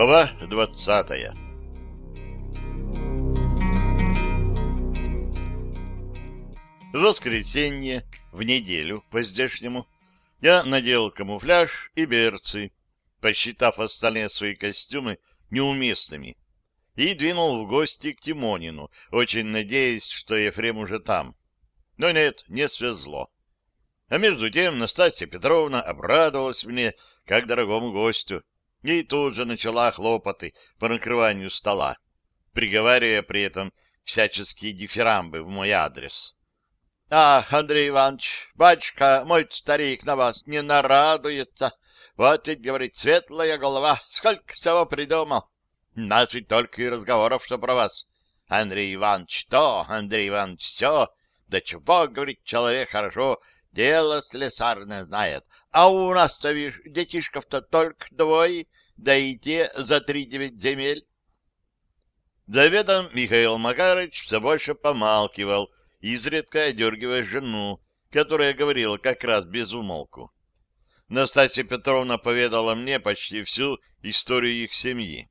Глава двадцатая воскресенье, в неделю по-здешнему, я надел камуфляж и берцы, посчитав остальные свои костюмы неуместными, и двинул в гости к Тимонину, очень надеясь, что Ефрем уже там. Но нет, не свезло. А между тем Настасья Петровна обрадовалась мне, как дорогому гостю, и тут же начала хлопоты по накрыванию стола, приговаривая при этом всяческие дифирамбы в мой адрес. — Ах, Андрей Иванович, батюшка, мой старик на вас не нарадуется. Вот ведь, говорит, светлая голова, сколько всего придумал. Нас ведь только и разговоров, что про вас. Андрей Иванович то, Андрей Иванович все. Да чего, говорит, человек хорошо дело слесарное знает. А у нас-то, видишь, детишков-то только двое, да и те за три девять земель. За обедом Михаил Макарыч все больше помалкивал, изредка одергивая жену, которая говорила как раз без умолку. Настасья Петровна поведала мне почти всю историю их семьи.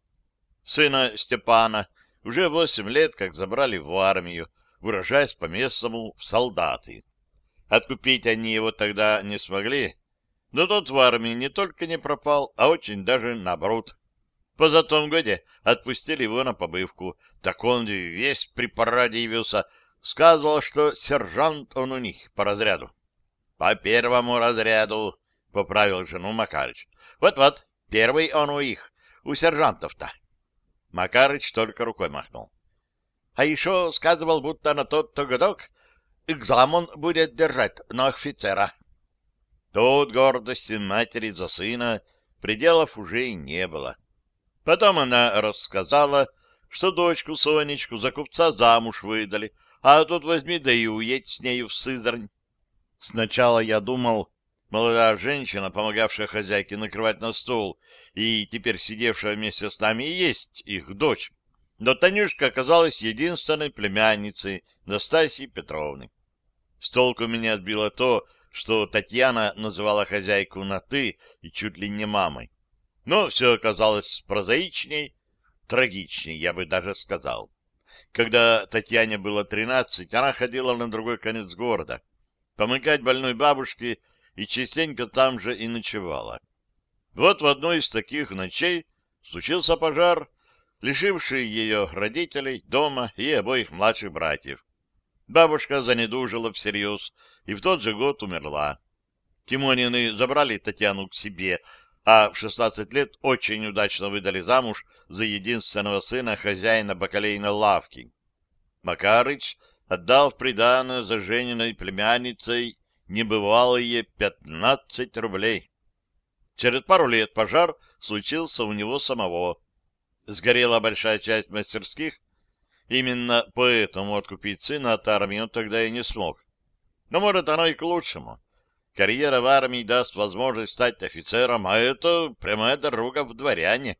Сына Степана уже восемь лет как забрали в армию, выражаясь по-местному в солдаты. Откупить они его тогда не смогли, но тот в армии не только не пропал, а очень даже наоборот. По том годе отпустили его на побывку, так он весь при параде явился, сказывал, что сержант он у них по разряду. — По первому разряду, — поправил жену Макарыч. Вот — Вот-вот, первый он у их, у сержантов-то. Макарыч только рукой махнул. — А еще сказывал, будто на тот-то годок экзамен будет держать на офицера. Тут гордости матери за сына пределов уже и не было. Потом она рассказала, что дочку Сонечку за купца замуж выдали, а тут возьми да и уедь с нею в Сызрань. Сначала я думал, молодая женщина, помогавшая хозяйке накрывать на стол и теперь сидевшая вместе с нами, и есть их дочь. Но Танюшка оказалась единственной племянницей Настасьи Петровны. С толку меня сбило то, что Татьяна называла хозяйку на «ты» и чуть ли не мамой. Но все оказалось прозаичней, трагичней, я бы даже сказал. Когда Татьяне было тринадцать, она ходила на другой конец города, помогать больной бабушке и частенько там же и ночевала. Вот в одной из таких ночей случился пожар, лишивший ее родителей, дома и обоих младших братьев. Бабушка занедужила всерьез и в тот же год умерла. Тимонины забрали Татьяну к себе, а в 16 лет очень удачно выдали замуж за единственного сына хозяина бакалейной лавки. Макарыч отдал в приданое за Жениной племянницей небывалые 15 рублей. Через пару лет пожар случился у него самого. Сгорела большая часть мастерских, Именно поэтому откупить сына от армии он тогда и не смог. Но, может, оно и к лучшему. Карьера в армии даст возможность стать офицером, а это прямая дорога в дворяне.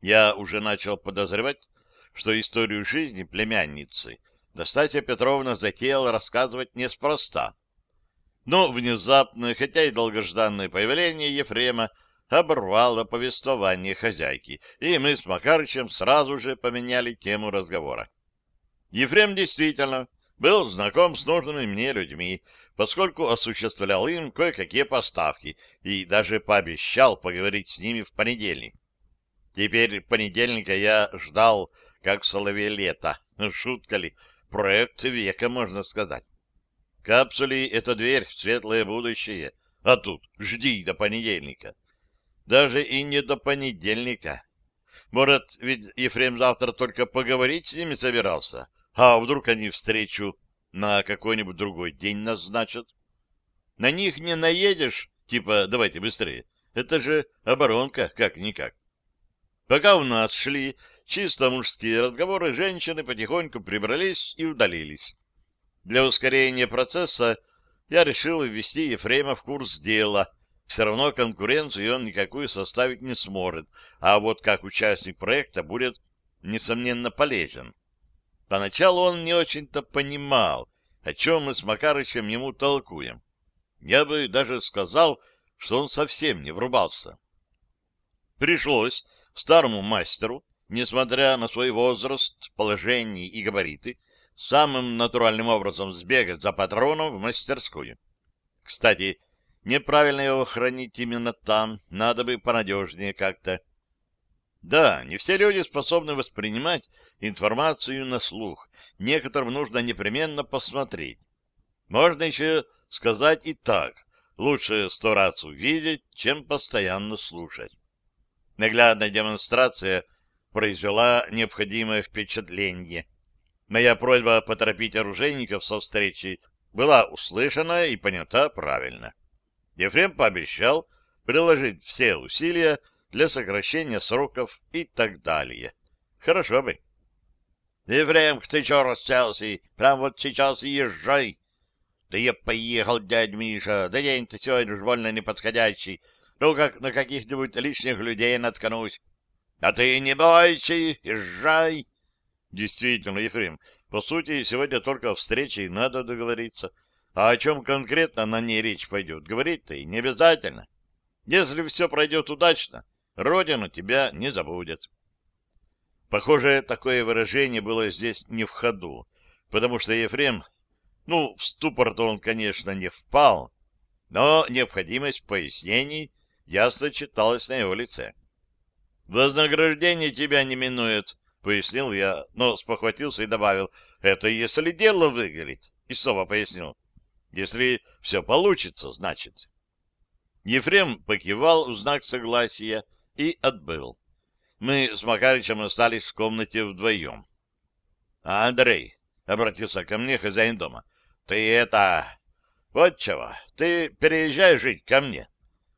Я уже начал подозревать, что историю жизни племянницы Настасья Петровна затеяла рассказывать неспроста. Но внезапно, хотя и долгожданное появление Ефрема оборвало повествование хозяйки, и мы с Макарычем сразу же поменяли тему разговора. Ефрем действительно был знаком с нужными мне людьми, поскольку осуществлял им кое-какие поставки и даже пообещал поговорить с ними в понедельник. Теперь понедельника я ждал, как соловей лето. Шутка ли? Проект века, можно сказать. Капсули — это дверь в светлое будущее, а тут жди до понедельника. Даже и не до понедельника. Может, ведь Ефрем завтра только поговорить с ними собирался, а вдруг они встречу на какой-нибудь другой день назначат? На них не наедешь, типа «давайте быстрее». Это же оборонка, как-никак. Пока у нас шли чисто мужские разговоры, женщины потихоньку прибрались и удалились. Для ускорения процесса я решил ввести Ефрема в курс дела — все равно конкуренцию он никакую составить не сможет, а вот как участник проекта будет, несомненно, полезен. Поначалу он не очень-то понимал, о чем мы с Макарычем ему толкуем. Я бы даже сказал, что он совсем не врубался. Пришлось старому мастеру, несмотря на свой возраст, положение и габариты, самым натуральным образом сбегать за патроном в мастерскую. Кстати, неправильно его хранить именно там, надо бы понадежнее как-то. Да, не все люди способны воспринимать информацию на слух, некоторым нужно непременно посмотреть. Можно еще сказать и так, лучше сто раз увидеть, чем постоянно слушать. Наглядная демонстрация произвела необходимое впечатление. Моя просьба поторопить оружейников со встречи была услышана и понята правильно. Ефрем пообещал приложить все усилия для сокращения сроков и так далее. Хорошо бы. — Ефрем, ты чё расселся? Прям вот сейчас и езжай. — Да я поехал, дядь Миша. Да день-то сегодня уж больно неподходящий. Ну, как на каких-нибудь лишних людей наткнусь. — А ты не бойся, езжай. Действительно, Ефрем, по сути, сегодня только о встрече и надо договориться. А о чем конкретно на ней речь пойдет, говорить-то и не обязательно. Если все пройдет удачно, Родина тебя не забудет. Похоже, такое выражение было здесь не в ходу, потому что Ефрем, ну, в ступор-то он, конечно, не впал, но необходимость пояснений ясно читалась на его лице. «Вознаграждение тебя не минует», — пояснил я, но спохватился и добавил, «это если дело выгорит», и снова пояснил, «если все получится, значит». Ефрем покивал в знак согласия, и отбыл. Мы с Макарычем остались в комнате вдвоем. — Андрей, — обратился ко мне хозяин дома, — ты это... Вот чего, ты переезжай жить ко мне.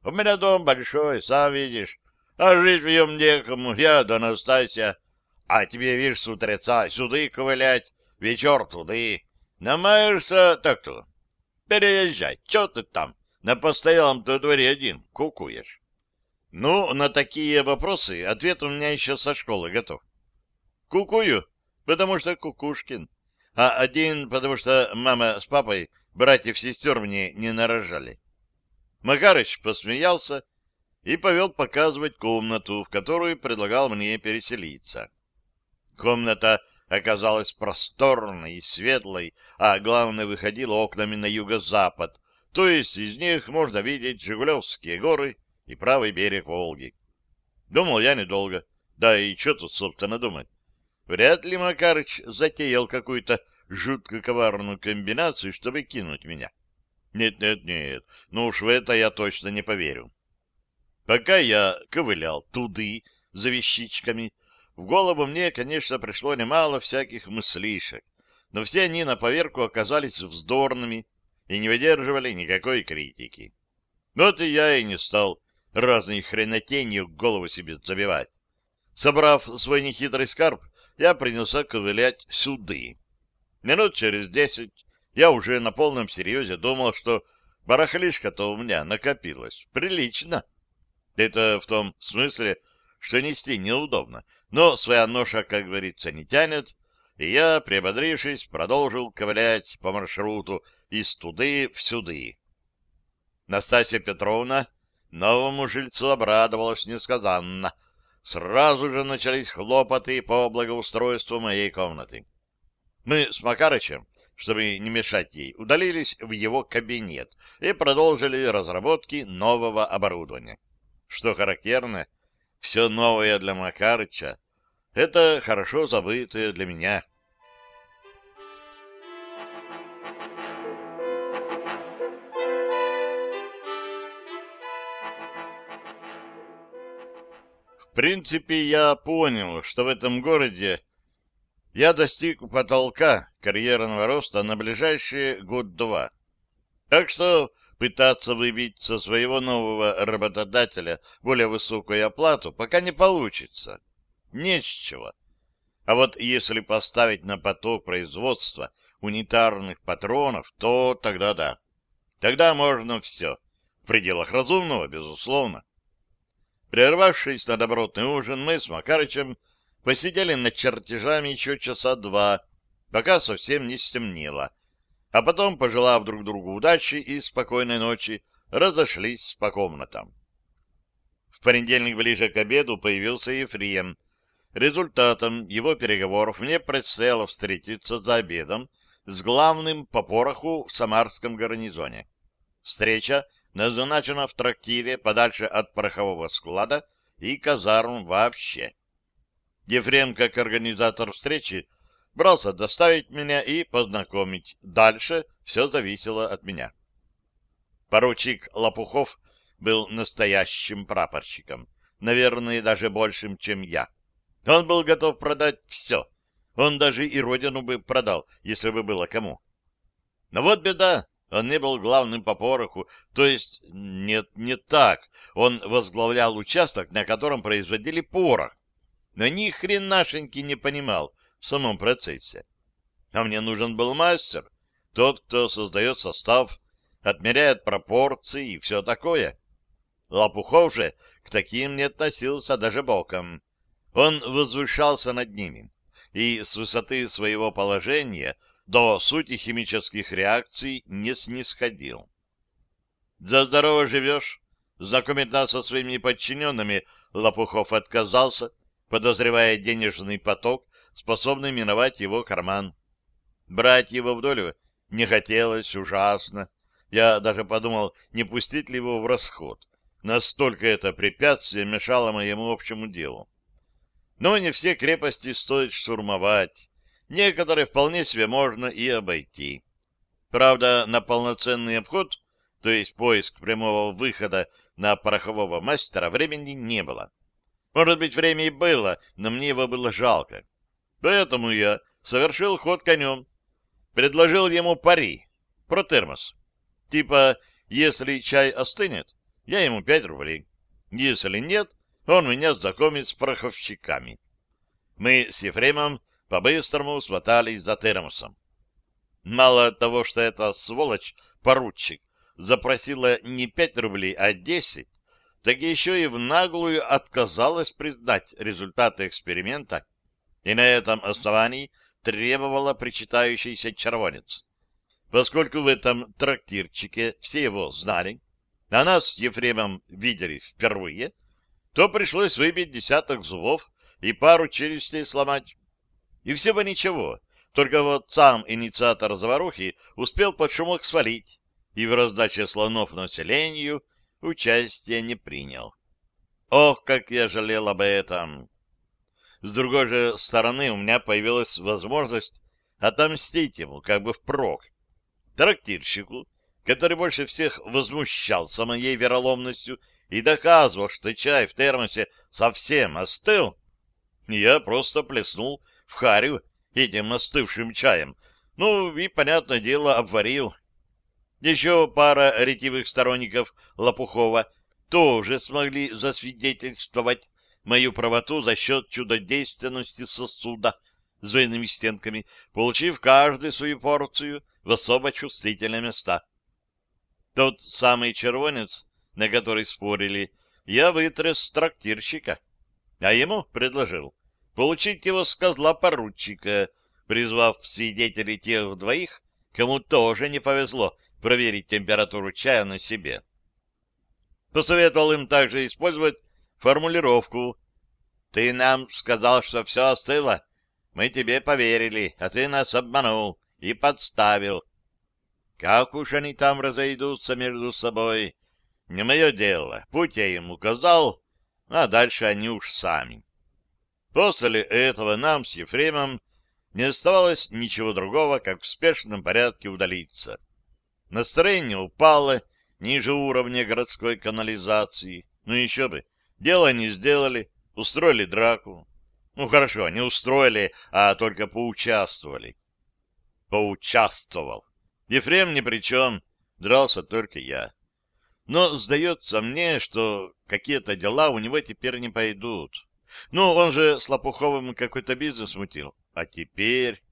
У меня дом большой, сам видишь, а жить в нем некому, я да Настасья. А тебе, видишь, с утреца сюда ковылять, вечер туды. Намаешься, так то. Переезжай, что ты там, на постоялом-то дворе один кукуешь. Ну, на такие вопросы ответ у меня еще со школы готов. Кукую, потому что Кукушкин. А один, потому что мама с папой братьев-сестер мне не нарожали. Макарыч посмеялся и повел показывать комнату, в которую предлагал мне переселиться. Комната оказалась просторной и светлой, а главное, выходила окнами на юго-запад, то есть из них можно видеть Жигулевские горы и правый берег Волги. Думал я недолго. Да и что тут, собственно, думать? Вряд ли Макарыч затеял какую-то жутко коварную комбинацию, чтобы кинуть меня. Нет, нет, нет, ну уж в это я точно не поверю. Пока я ковылял туды за вещичками, в голову мне, конечно, пришло немало всяких мыслишек, но все они на поверку оказались вздорными и не выдерживали никакой критики. Вот и я и не стал разной хренотенью голову себе забивать. Собрав свой нехитрый скарб, я принялся ковылять сюды. Минут через десять я уже на полном серьезе думал, что барахлишка-то у меня накопилось. Прилично. Это в том смысле, что нести неудобно, но своя ноша, как говорится, не тянет, и я, приободрившись, продолжил ковылять по маршруту из туды в сюды. Настасья Петровна Новому жильцу обрадовалась несказанно. Сразу же начались хлопоты по благоустройству моей комнаты. Мы с Макарычем, чтобы не мешать ей, удалились в его кабинет и продолжили разработки нового оборудования. Что характерно, все новое для Макарыча — это хорошо забытое для меня. В принципе, я понял, что в этом городе я достиг потолка карьерного роста на ближайшие год-два. Так что пытаться выбить со своего нового работодателя более высокую оплату пока не получится. Не с чего. А вот если поставить на поток производства унитарных патронов, то тогда да. Тогда можно все. В пределах разумного, безусловно. Прервавшись на добротный ужин, мы с Макарычем посидели над чертежами еще часа два, пока совсем не стемнело, а потом, пожелав друг другу удачи и спокойной ночи, разошлись по комнатам. В понедельник ближе к обеду появился Ефрем. Результатом его переговоров мне предстояло встретиться за обедом с главным по пороху в Самарском гарнизоне. Встреча назначена в трактире подальше от порохового склада и казарм вообще. Ефрем, как организатор встречи, брался доставить меня и познакомить. Дальше все зависело от меня. Поручик Лопухов был настоящим прапорщиком, наверное, даже большим, чем я. Он был готов продать все. Он даже и родину бы продал, если бы было кому. Но вот беда, он не был главным по пороху, то есть нет, не так. Он возглавлял участок, на котором производили порох, но ни хренашеньки не понимал в самом процессе. А мне нужен был мастер, тот, кто создает состав, отмеряет пропорции и все такое. Лопухов же к таким не относился даже боком. Он возвышался над ними и с высоты своего положения до сути химических реакций не снисходил. «За здорово живешь?» Знакомить нас со своими подчиненными Лопухов отказался, подозревая денежный поток, способный миновать его карман. Брать его в долю не хотелось ужасно. Я даже подумал, не пустить ли его в расход. Настолько это препятствие мешало моему общему делу. Но не все крепости стоит штурмовать. Некоторые вполне себе можно и обойти. Правда, на полноценный обход, то есть поиск прямого выхода на порохового мастера, времени не было. Может быть, время и было, но мне его было жалко. Поэтому я совершил ход конем. Предложил ему пари про термос. Типа, если чай остынет, я ему пять рублей. Если нет, он меня знакомит с пороховщиками. Мы с Ефремом по-быстрому сватались за термосом. Мало того, что эта сволочь, поручик, запросила не пять рублей, а десять, так еще и в наглую отказалась признать результаты эксперимента и на этом основании требовала причитающийся червонец. Поскольку в этом трактирчике все его знали, а нас с Ефремом видели впервые, то пришлось выбить десяток зубов и пару челюстей сломать. И все бы ничего, только вот сам инициатор заварухи успел под шумок свалить и в раздаче слонов населению участия не принял. Ох, как я жалел об этом! С другой же стороны, у меня появилась возможность отомстить ему, как бы впрок. Трактирщику, который больше всех возмущался моей вероломностью и доказывал, что чай в термосе совсем остыл, я просто плеснул в харю этим остывшим чаем, ну и, понятное дело, обварил. Еще пара ретивых сторонников Лопухова тоже смогли засвидетельствовать мою правоту за счет чудодейственности сосуда с двойными стенками, получив каждый свою порцию в особо чувствительные места. Тот самый червонец на который спорили, я вытряс трактирщика, а ему предложил получить его с козла поручика, призвав свидетелей тех двоих, кому тоже не повезло проверить температуру чая на себе. Посоветовал им также использовать формулировку «Ты нам сказал, что все остыло, мы тебе поверили, а ты нас обманул и подставил». Как уж они там разойдутся между собой, не мое дело. Путь я им указал, а дальше они уж сами. После этого нам с Ефремом не оставалось ничего другого, как в спешном порядке удалиться. Настроение упало ниже уровня городской канализации. Ну еще бы, дело не сделали, устроили драку. Ну хорошо, не устроили, а только поучаствовали. Поучаствовал. Ефрем ни при чем, дрался только я. Но сдается мне, что какие-то дела у него теперь не пойдут. Ну, он же с Лопуховым какой-то бизнес мутил. А теперь...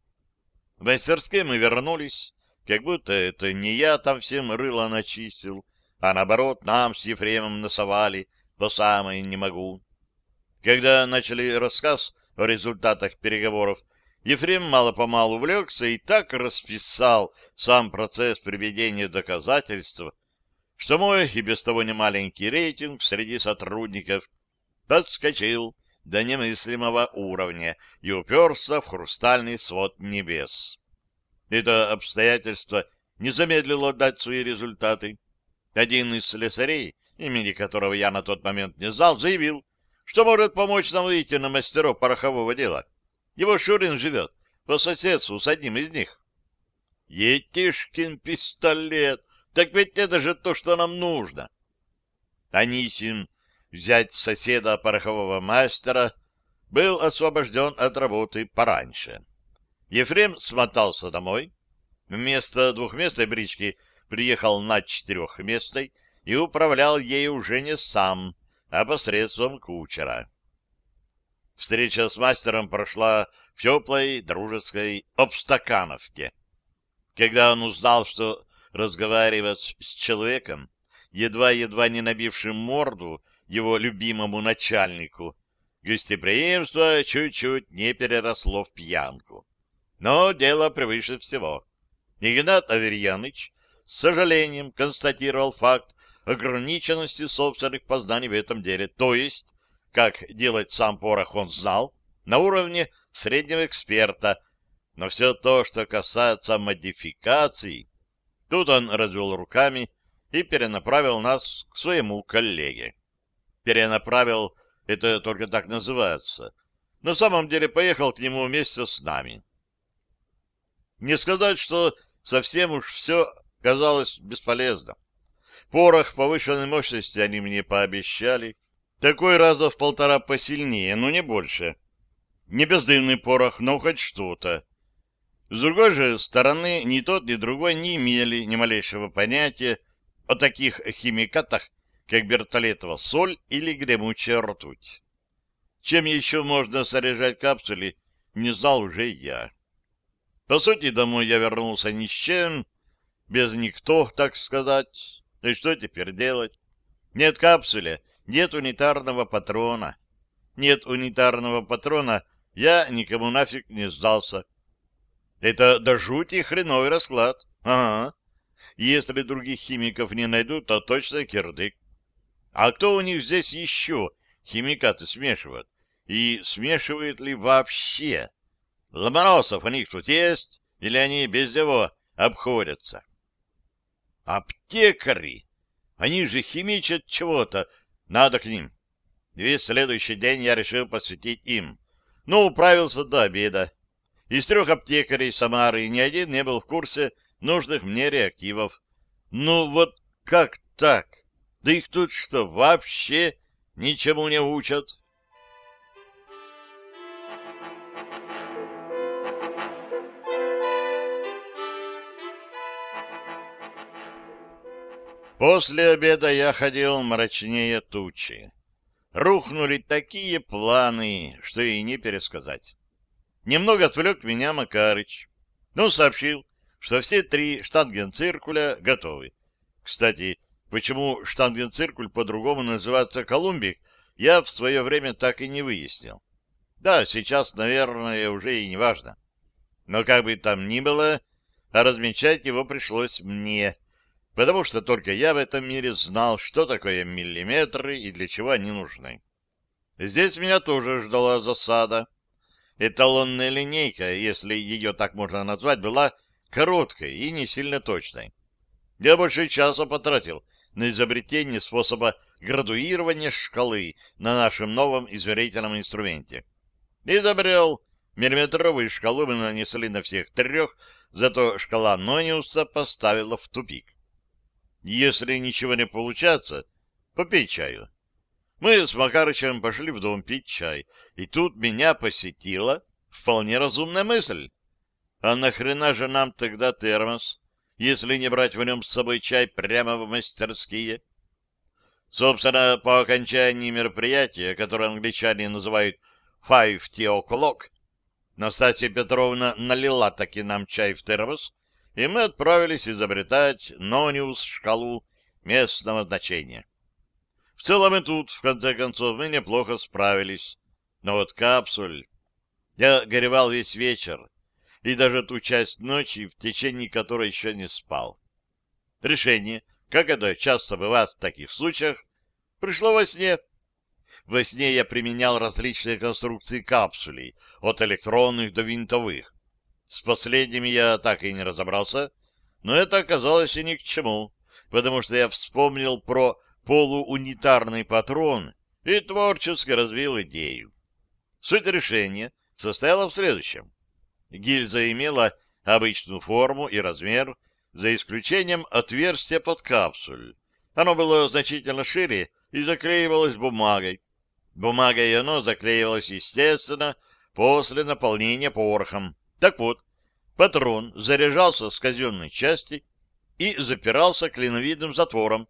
В мастерские мы вернулись, как будто это не я там всем рыло начистил, а наоборот нам с Ефремом насовали, по самое не могу. Когда начали рассказ о результатах переговоров, Ефрем мало-помалу увлекся и так расписал сам процесс приведения доказательств, что мой и без того немаленький рейтинг среди сотрудников подскочил до немыслимого уровня и уперся в хрустальный свод небес. Это обстоятельство не замедлило дать свои результаты. Один из слесарей, имени которого я на тот момент не знал, заявил, что может помочь нам выйти на мастеров порохового дела. Его Шурин живет по соседству с одним из них. Етишкин пистолет! Так ведь это же то, что нам нужно. Анисин, взять соседа порохового мастера, был освобожден от работы пораньше. Ефрем смотался домой. Вместо двухместной брички приехал на четырехместной и управлял ей уже не сам, а посредством кучера. Встреча с мастером прошла в теплой дружеской обстакановке. Когда он узнал, что разговаривать с человеком, едва-едва не набившим морду его любимому начальнику, гостеприимство чуть-чуть не переросло в пьянку. Но дело превыше всего. Игнат Аверьяныч с сожалением констатировал факт ограниченности собственных познаний в этом деле, то есть, как делать сам порох он знал, на уровне среднего эксперта, но все то, что касается модификаций, тут он развел руками и перенаправил нас к своему коллеге. Перенаправил, это только так называется. На самом деле поехал к нему вместе с нами. Не сказать, что совсем уж все казалось бесполезно. Порох повышенной мощности они мне пообещали. Такой раза в полтора посильнее, но не больше. Не бездымный порох, но хоть что-то. С другой же стороны, ни тот, ни другой не имели ни малейшего понятия о таких химикатах, как бертолетова соль или гремучая ртуть. Чем еще можно заряжать капсули, не знал уже я. По сути, домой я вернулся ни с чем, без никто, так сказать. И что теперь делать? Нет капсуля, нет унитарного патрона. Нет унитарного патрона, я никому нафиг не сдался. Это до жути хреновый расклад. Ага. Если других химиков не найдут, то точно кирдык. А кто у них здесь еще химикаты смешивают? И смешивают ли вообще? Ломоносов у них тут есть, или они без него обходятся? Аптекари! Они же химичат чего-то. Надо к ним. Весь следующий день я решил посвятить им. Но управился до обеда. Из трех аптекарей Самары ни один не был в курсе нужных мне реактивов. Ну вот как так? Да их тут что, вообще ничему не учат? После обеда я ходил мрачнее тучи. Рухнули такие планы, что и не пересказать. Немного отвлек меня Макарыч. Ну, сообщил, что все три штангенциркуля готовы. Кстати, почему штангенциркуль по-другому называется Колумбик, я в свое время так и не выяснил. Да, сейчас, наверное, уже и не важно. Но как бы там ни было, а размечать его пришлось мне, потому что только я в этом мире знал, что такое миллиметры и для чего они нужны. Здесь меня тоже ждала засада. Эталонная линейка, если ее так можно назвать, была короткой и не сильно точной. Я больше часа потратил на изобретение способа градуирования шкалы на нашем новом измерительном инструменте. Изобрел миллиметровую шкалу мы нанесли на всех трех, зато шкала Нониуса поставила в тупик. Если ничего не получается, попей чаю. Мы с Макарычем пошли в дом пить чай, и тут меня посетила вполне разумная мысль. А нахрена же нам тогда термос, если не брать в нем с собой чай прямо в мастерские? Собственно, по окончании мероприятия, которое англичане называют «five o'clock», Настасья Петровна налила таки нам чай в термос, и мы отправились изобретать Нониус-шкалу местного значения. В целом и тут, в конце концов, мы неплохо справились. Но вот капсуль... Я горевал весь вечер, и даже ту часть ночи, в течение которой еще не спал. Решение, как это часто бывает в таких случаях, пришло во сне. Во сне я применял различные конструкции капсулей, от электронных до винтовых. С последними я так и не разобрался, но это оказалось и ни к чему, потому что я вспомнил про полуунитарный патрон и творчески развил идею. Суть решения состояла в следующем. Гильза имела обычную форму и размер, за исключением отверстия под капсуль. Оно было значительно шире и заклеивалось бумагой. Бумагой оно заклеивалось, естественно, после наполнения порохом. Так вот, патрон заряжался с казенной части и запирался клиновидным затвором.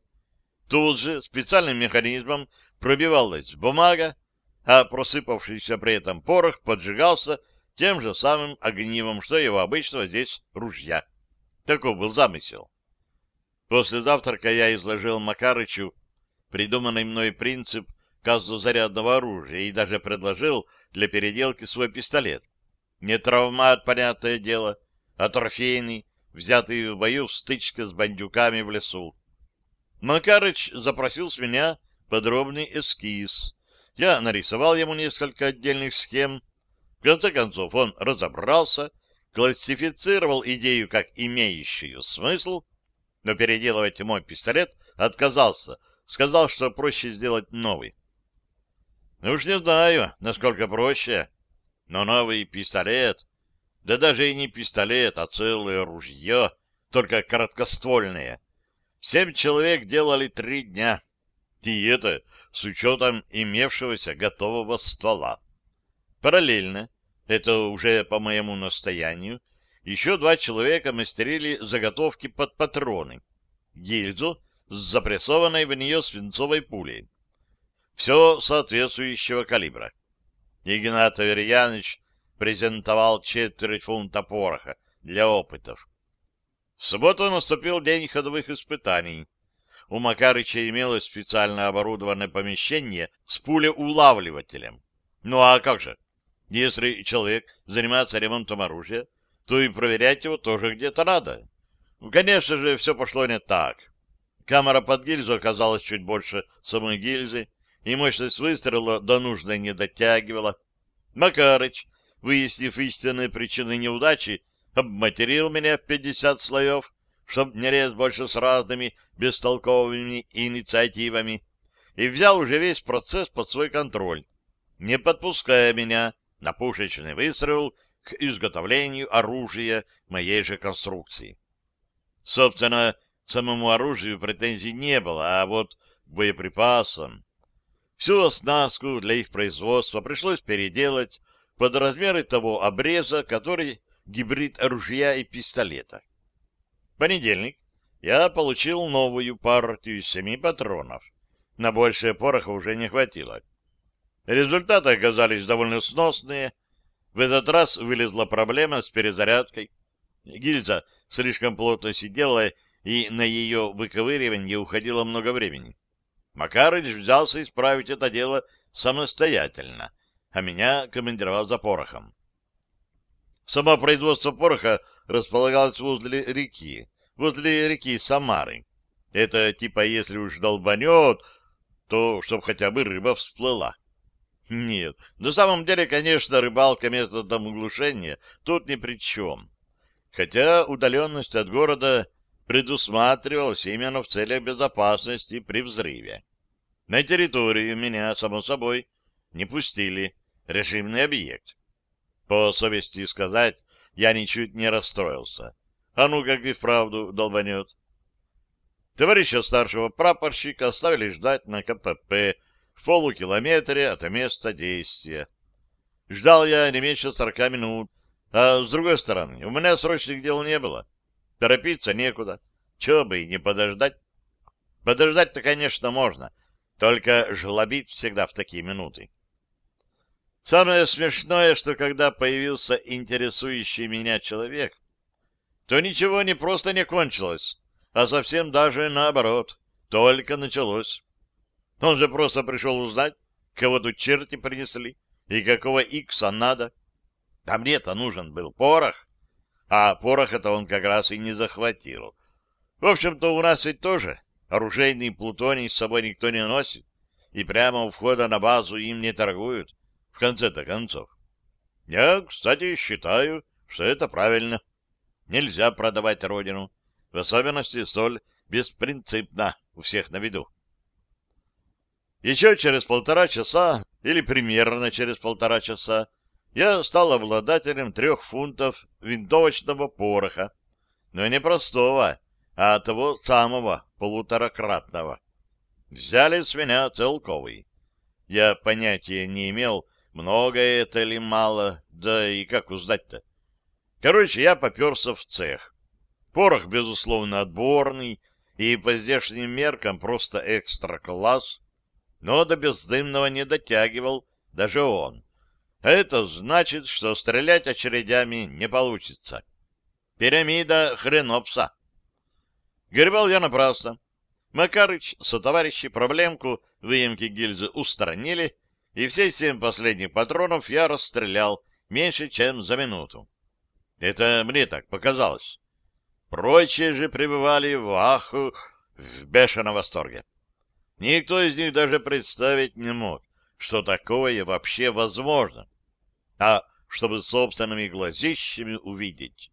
Тут же специальным механизмом пробивалась бумага, а просыпавшийся при этом порох поджигался тем же самым огнивом, что у обычного здесь ружья. Таков был замысел. После завтрака я изложил Макарычу придуманный мной принцип газозарядного оружия и даже предложил для переделки свой пистолет. Не травмат, понятное дело, а трофейный, взятый в бою в стычке с бандюками в лесу. Макарыч запросил с меня подробный эскиз. Я нарисовал ему несколько отдельных схем. В конце концов он разобрался классифицировал идею как имеющую смысл, но переделывать мой пистолет отказался, сказал, что проще сделать новый. Ну уж не знаю, насколько проще, но новый пистолет, да даже и не пистолет, а целое ружье, только короткоствольное. Семь человек делали три дня, и это с учетом имевшегося готового ствола. Параллельно это уже по моему настоянию, еще два человека мастерили заготовки под патроны, гильзу с запрессованной в нее свинцовой пулей. Все соответствующего калибра. Игнат Аверьяныч презентовал четверть фунта пороха для опытов. В субботу наступил день ходовых испытаний. У Макарыча имелось специально оборудованное помещение с пулеулавливателем. Ну а как же? Если человек занимается ремонтом оружия, то и проверять его тоже где-то надо. Конечно же, все пошло не так. Камера под гильзу оказалась чуть больше самой гильзы, и мощность выстрела до нужной не дотягивала. Макарыч, выяснив истинные причины неудачи, обматерил меня в пятьдесят слоев, чтоб не лез больше с разными бестолковыми инициативами, и взял уже весь процесс под свой контроль, не подпуская меня на пушечный выстрел к изготовлению оружия моей же конструкции. Собственно, к самому оружию претензий не было, а вот к боеприпасам. Всю оснастку для их производства пришлось переделать под размеры того обреза, который гибрид ружья и пистолета. Понедельник я получил новую партию из семи патронов. На большее пороха уже не хватило. Результаты оказались довольно сносные. В этот раз вылезла проблема с перезарядкой. Гильза слишком плотно сидела, и на ее выковыривание уходило много времени. Макарыч взялся исправить это дело самостоятельно, а меня командировал за порохом. Само производство пороха располагалось возле реки, возле реки Самары. Это типа, если уж долбанет, то чтоб хотя бы рыба всплыла. Нет, на самом деле, конечно, рыбалка методом глушения тут ни при чем. Хотя удаленность от города предусматривалась именно в целях безопасности при взрыве. На территорию меня, само собой, не пустили. Режимный объект. По совести сказать, я ничуть не расстроился. А ну, как и вправду долбанет. Товарища старшего прапорщика оставили ждать на КПП, в полукилометре от места действия. Ждал я не меньше сорока минут, а с другой стороны, у меня срочных дел не было. Торопиться некуда. Чего бы и не подождать. Подождать-то, конечно, можно, только жлобить всегда в такие минуты. Самое смешное, что когда появился интересующий меня человек, то ничего не просто не кончилось, а совсем даже наоборот, только началось. Он же просто пришел узнать, кого тут черти принесли и какого икса надо. А мне-то нужен был порох, а порох это он как раз и не захватил. В общем-то, у нас ведь тоже оружейный плутоний с собой никто не носит, и прямо у входа на базу им не торгуют, конце-то концов. Я, кстати, считаю, что это правильно. Нельзя продавать родину, в особенности столь беспринципно у всех на виду. Еще через полтора часа, или примерно через полтора часа, я стал обладателем трех фунтов винтовочного пороха, но не простого, а того самого полуторакратного. Взяли с меня целковый. Я понятия не имел, много это или мало, да и как узнать-то. Короче, я поперся в цех. Порох, безусловно, отборный, и по здешним меркам просто экстра-класс, но до бездымного не дотягивал даже он. А это значит, что стрелять очередями не получится. Пирамида хренопса. Гребал я напрасно. Макарыч со товарищи проблемку выемки гильзы устранили, и все семь последних патронов я расстрелял меньше, чем за минуту. Это мне так показалось. Прочие же пребывали в аху, в бешеном восторге. Никто из них даже представить не мог, что такое вообще возможно. А чтобы собственными глазищами увидеть.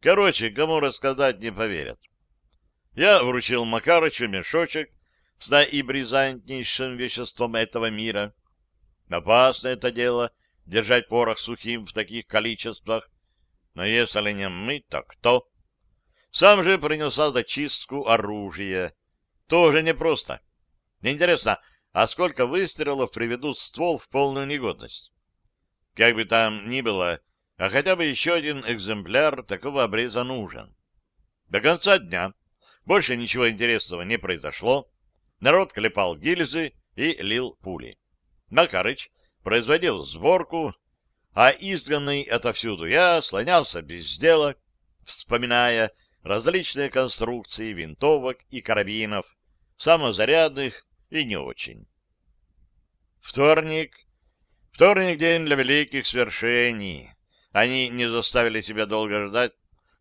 Короче, кому рассказать не поверят. Я вручил Макарычу мешочек с наибризантнейшим веществом этого мира. Опасно это дело — держать порох сухим в таких количествах. Но если не мы, то кто? Сам же принялся зачистку оружия. Тоже непросто. Интересно, а сколько выстрелов приведут ствол в полную негодность? Как бы там ни было, а хотя бы еще один экземпляр такого обреза нужен. До конца дня больше ничего интересного не произошло. Народ клепал гильзы и лил пули. Макарыч производил сборку, а изгнанный отовсюду я слонялся без дела, вспоминая различные конструкции винтовок и карабинов, самозарядных и не очень. Вторник. Вторник — день для великих свершений. Они не заставили себя долго ждать.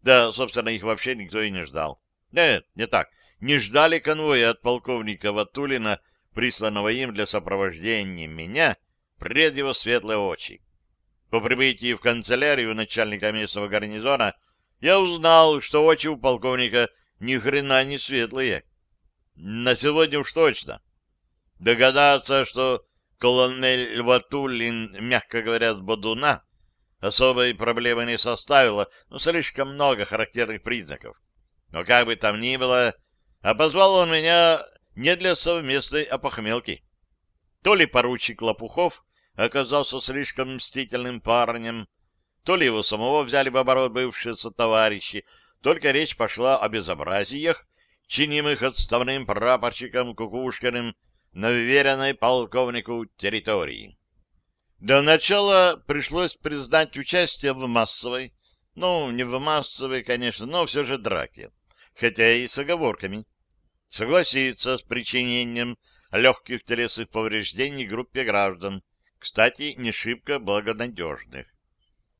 Да, собственно, их вообще никто и не ждал. Нет, не так. Не ждали конвоя от полковника Ватулина, присланного им для сопровождения меня, пред его светлые очи. По прибытии в канцелярию начальника местного гарнизона я узнал, что очи у полковника ни хрена не светлые. На сегодня уж точно. Догадаться, что колонель Ватулин, мягко говоря, с бодуна, особой проблемы не составило, но слишком много характерных признаков. Но как бы там ни было, а позвал он меня не для совместной опохмелки. То ли поручик Лопухов оказался слишком мстительным парнем, то ли его самого взяли в оборот бывшие сотоварищи, только речь пошла о безобразиях, чинимых отставным прапорщиком Кукушкиным на уверенной полковнику территории. До начала пришлось признать участие в массовой, ну, не в массовой, конечно, но все же драке, хотя и с оговорками. Согласиться с причинением легких телесных повреждений группе граждан, кстати, не шибко благонадежных.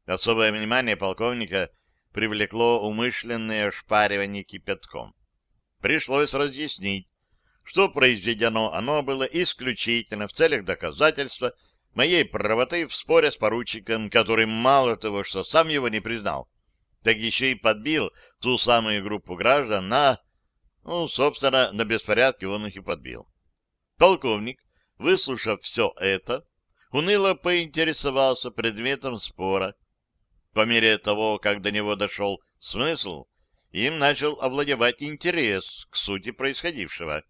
Особое внимание полковника привлекло умышленное ошпаривание кипятком. Пришлось разъяснить, что произведено оно было исключительно в целях доказательства моей правоты в споре с поручиком, который мало того, что сам его не признал, так еще и подбил ту самую группу граждан на... Ну, собственно, на беспорядке он их и подбил. Полковник, выслушав все это, уныло поинтересовался предметом спора. По мере того, как до него дошел смысл, им начал овладевать интерес к сути происходившего.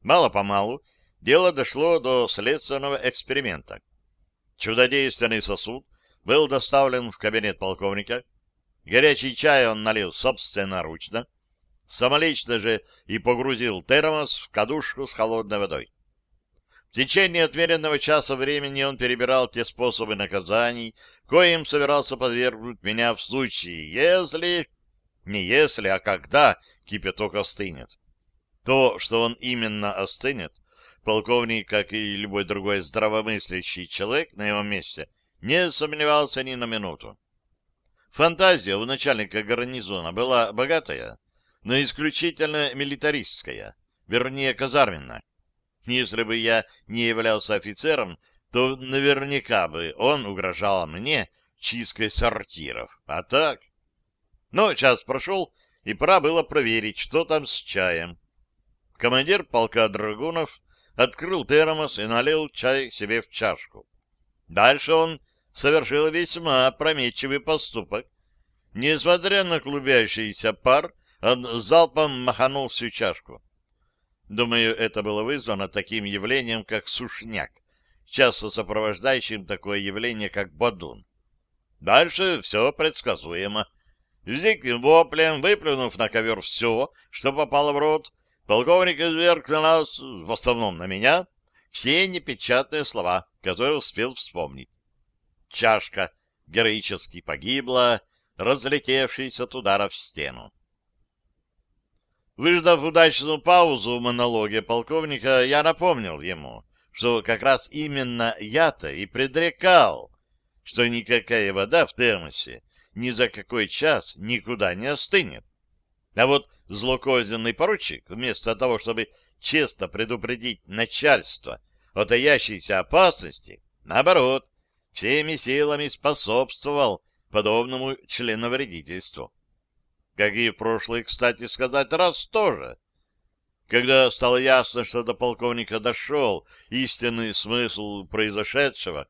Мало-помалу дело дошло до следственного эксперимента. Чудодейственный сосуд был доставлен в кабинет полковника. Горячий чай он налил собственноручно, самолично же и погрузил термос в кадушку с холодной водой. В течение отмеренного часа времени он перебирал те способы наказаний, коим собирался подвергнуть меня в случае, если... Не если, а когда кипяток остынет. То, что он именно остынет, полковник, как и любой другой здравомыслящий человек на его месте, не сомневался ни на минуту. Фантазия у начальника гарнизона была богатая, но исключительно милитаристская. вернее, казарменно. Если бы я не являлся офицером, то наверняка бы он угрожал мне чисткой сортиров. А так... Но час прошел, и пора было проверить, что там с чаем. Командир полка драгунов открыл термос и налил чай себе в чашку. Дальше он совершил весьма опрометчивый поступок. Несмотря на клубящийся пар, он залпом маханул всю чашку. Думаю, это было вызвано таким явлением, как сушняк, часто сопровождающим такое явление, как бодун. Дальше все предсказуемо. С диким воплем, выплюнув на ковер все, что попало в рот, полковник изверг на нас, в основном на меня, все непечатные слова, которые успел вспомнить. Чашка героически погибла, разлетевшись от удара в стену. Выждав удачную паузу в монологе полковника, я напомнил ему, что как раз именно я-то и предрекал, что никакая вода в термосе ни за какой час никуда не остынет. А вот злокозненный поручик, вместо того, чтобы честно предупредить начальство о таящейся опасности, наоборот, всеми силами способствовал подобному членовредительству. Как и в прошлый, кстати сказать, раз тоже. Когда стало ясно, что до полковника дошел истинный смысл произошедшего,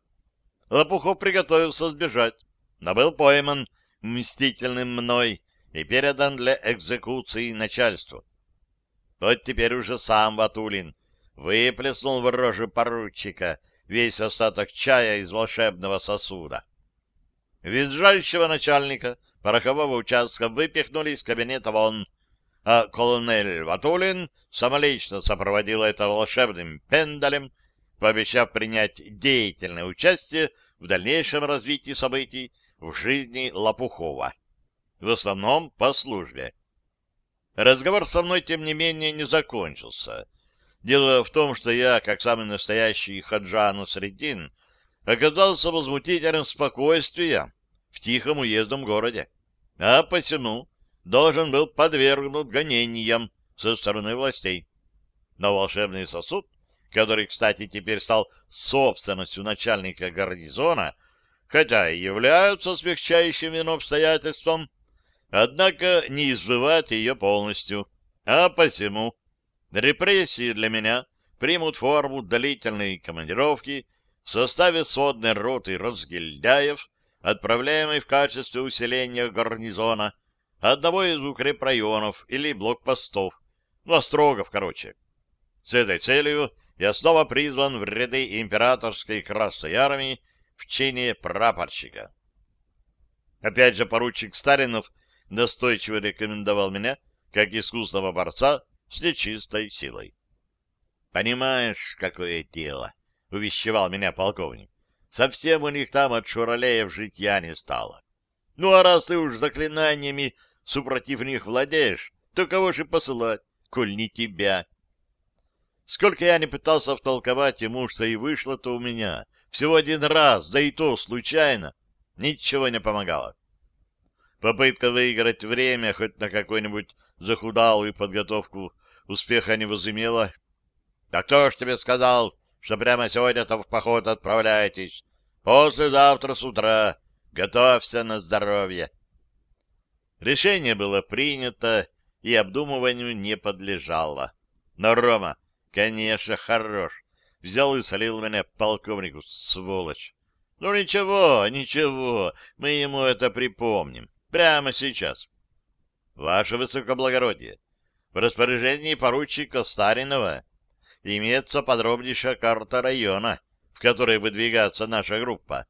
Лопухов приготовился сбежать, но был пойман мстительным мной и передан для экзекуции начальству. Вот теперь уже сам Ватулин выплеснул в рожу поручика весь остаток чая из волшебного сосуда. Визжащего начальника порохового участка выпихнули из кабинета вон, а колонель Ватулин самолично сопроводил это волшебным пендалем, пообещав принять деятельное участие в дальнейшем развитии событий в жизни Лопухова, в основном по службе. Разговор со мной, тем не менее, не закончился. Дело в том, что я, как самый настоящий хаджан Средин, оказался возмутителем спокойствия в тихом уездном городе а посему должен был подвергнут гонениям со стороны властей. Но волшебный сосуд, который, кстати, теперь стал собственностью начальника гарнизона, хотя и являются смягчающим вину обстоятельством, однако не избывает ее полностью. А посему репрессии для меня примут форму длительной командировки в составе сводной роты разгильдяев отправляемый в качестве усиления гарнизона одного из укрепрайонов или блокпостов, ну, острогов, короче. С этой целью я снова призван в ряды императорской Красной Армии в чине прапорщика. Опять же, поручик Старинов настойчиво рекомендовал меня как искусного борца с нечистой силой. «Понимаешь, какое дело?» — увещевал меня полковник. Совсем у них там от шуралеев житья не стало. Ну, а раз ты уж заклинаниями супротив них владеешь, то кого же посылать, коль не тебя? Сколько я не пытался втолковать ему, что и вышло-то у меня, всего один раз, да и то случайно, ничего не помогало. Попытка выиграть время хоть на какую-нибудь захудалую подготовку успеха не возымела. — Да кто ж тебе сказал, что прямо сегодня-то в поход отправляетесь. Послезавтра с утра. Готовься на здоровье. Решение было принято и обдумыванию не подлежало. Но Рома, конечно, хорош. Взял и солил меня полковнику, сволочь. Ну ничего, ничего, мы ему это припомним. Прямо сейчас. Ваше Высокоблагородие, в распоряжении поручика Старинова имеется подробнейшая карта района, в которой выдвигается наша группа.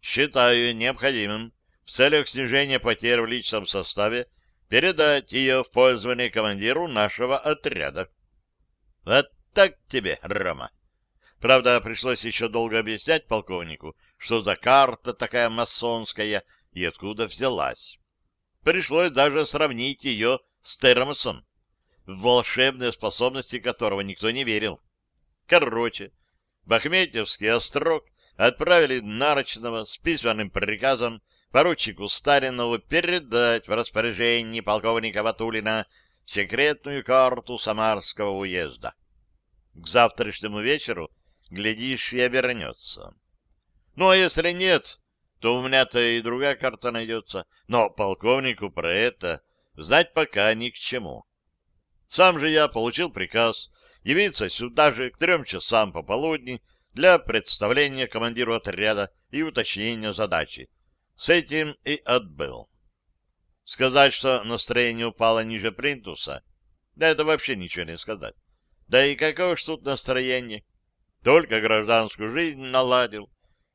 Считаю необходимым в целях снижения потерь в личном составе передать ее в пользование командиру нашего отряда. Вот так тебе, Рома. Правда, пришлось еще долго объяснять полковнику, что за карта такая масонская и откуда взялась. Пришлось даже сравнить ее с термосом, в волшебные способности которого никто не верил. Короче, Бахметьевский острог отправили Нарочного с письменным приказом поручику Старинову передать в распоряжение полковника Ватулина секретную карту Самарского уезда. К завтрашнему вечеру, глядишь, и обернется. Ну, а если нет, то у меня-то и другая карта найдется. Но полковнику про это знать пока ни к чему. Сам же я получил приказ явиться сюда же к трем часам пополудни для представления командиру отряда и уточнения задачи. С этим и отбыл. Сказать, что настроение упало ниже Принтуса, да это вообще ничего не сказать. Да и какое ж тут настроение? Только гражданскую жизнь наладил,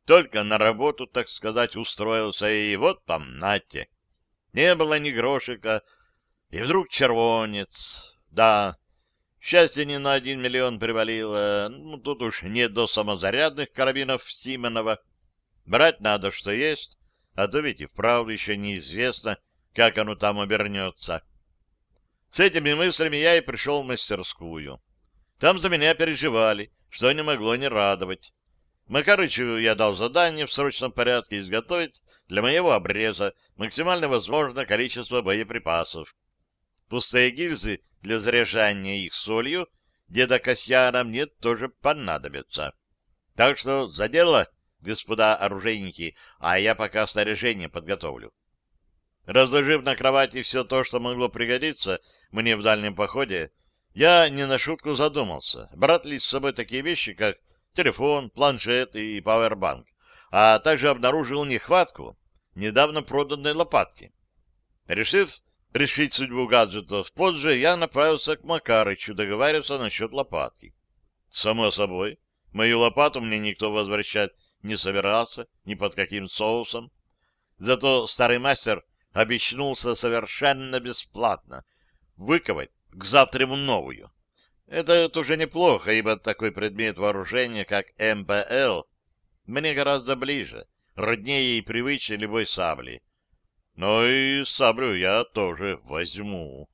только на работу, так сказать, устроился, и вот там, нате. Не было ни грошика, и вдруг червонец. Да, счастье не на один миллион привалило, ну, тут уж не до самозарядных карабинов Сименова. Брать надо, что есть, а то ведь и вправду еще неизвестно, как оно там обернется. С этими мыслями я и пришел в мастерскую. Там за меня переживали, что не могло не радовать. Макарычу я дал задание в срочном порядке изготовить для моего обреза максимально возможное количество боеприпасов. Пустые гильзы для заряжания их солью деда Касьяна мне тоже понадобятся. Так что за дело, господа оружейники, а я пока снаряжение подготовлю. Разложив на кровати все то, что могло пригодиться мне в дальнем походе, я не на шутку задумался, брать ли с собой такие вещи, как телефон, планшет и пауэрбанк, а также обнаружил нехватку недавно проданной лопатки. Решив решить судьбу гаджетов позже, я направился к Макарычу договариваться насчет лопатки. Само собой, мою лопату мне никто возвращать не собирался, ни под каким соусом. Зато старый мастер обещнулся совершенно бесплатно выковать к завтраму новую. Это тоже неплохо, ибо такой предмет вооружения, как МПЛ, мне гораздо ближе, роднее и привычнее любой сабли. Но и саблю я тоже возьму.